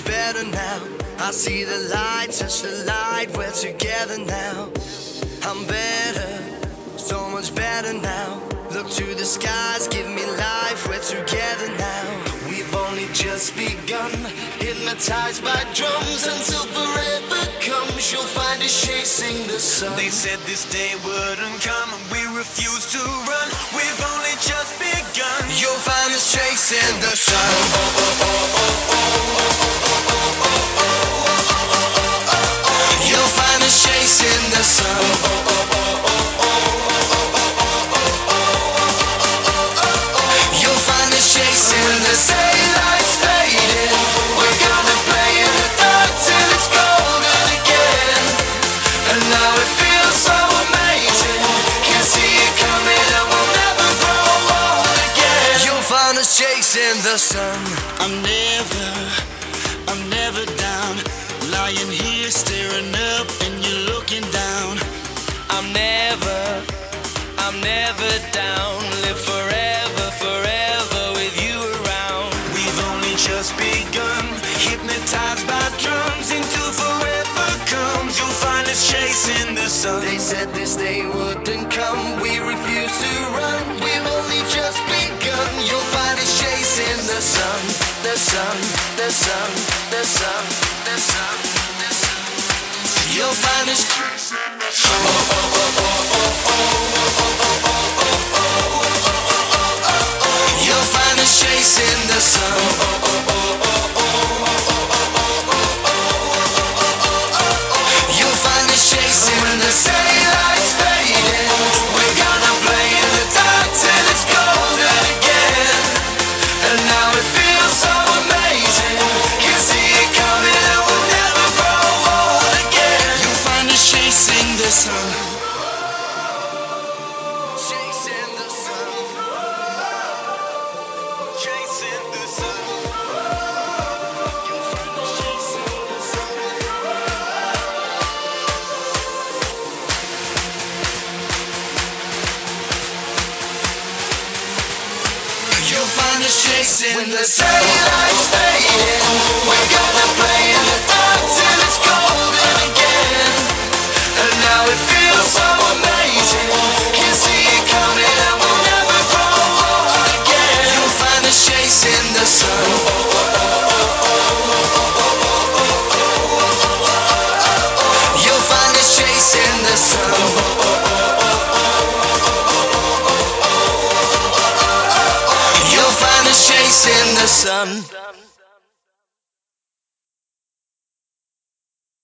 better now. I see the light, touch the light, we're together now. I'm better, so much better now. Look to the skies, give me life, we're together now. We've only just begun, hypnotized by drums until forever comes. You'll find us chasing the sun. They said this day wouldn't come, and we refuse to run. We've only just begun. You'll find us chasing the sun. Chasing the sun. I'm never, down. Live forever, forever with you around. We've only just begun, hypnotized by drums until forever comes. You'll find us chasing the sun. They said this day wouldn't come. We refuse to run. We've only just begun. You'll find us chasing the sun, the sun, the sun, the sun, the sun, the sun. You'll find us chasing You'll find us chasing the daylight's fading. Gonna play the Chasing the sun.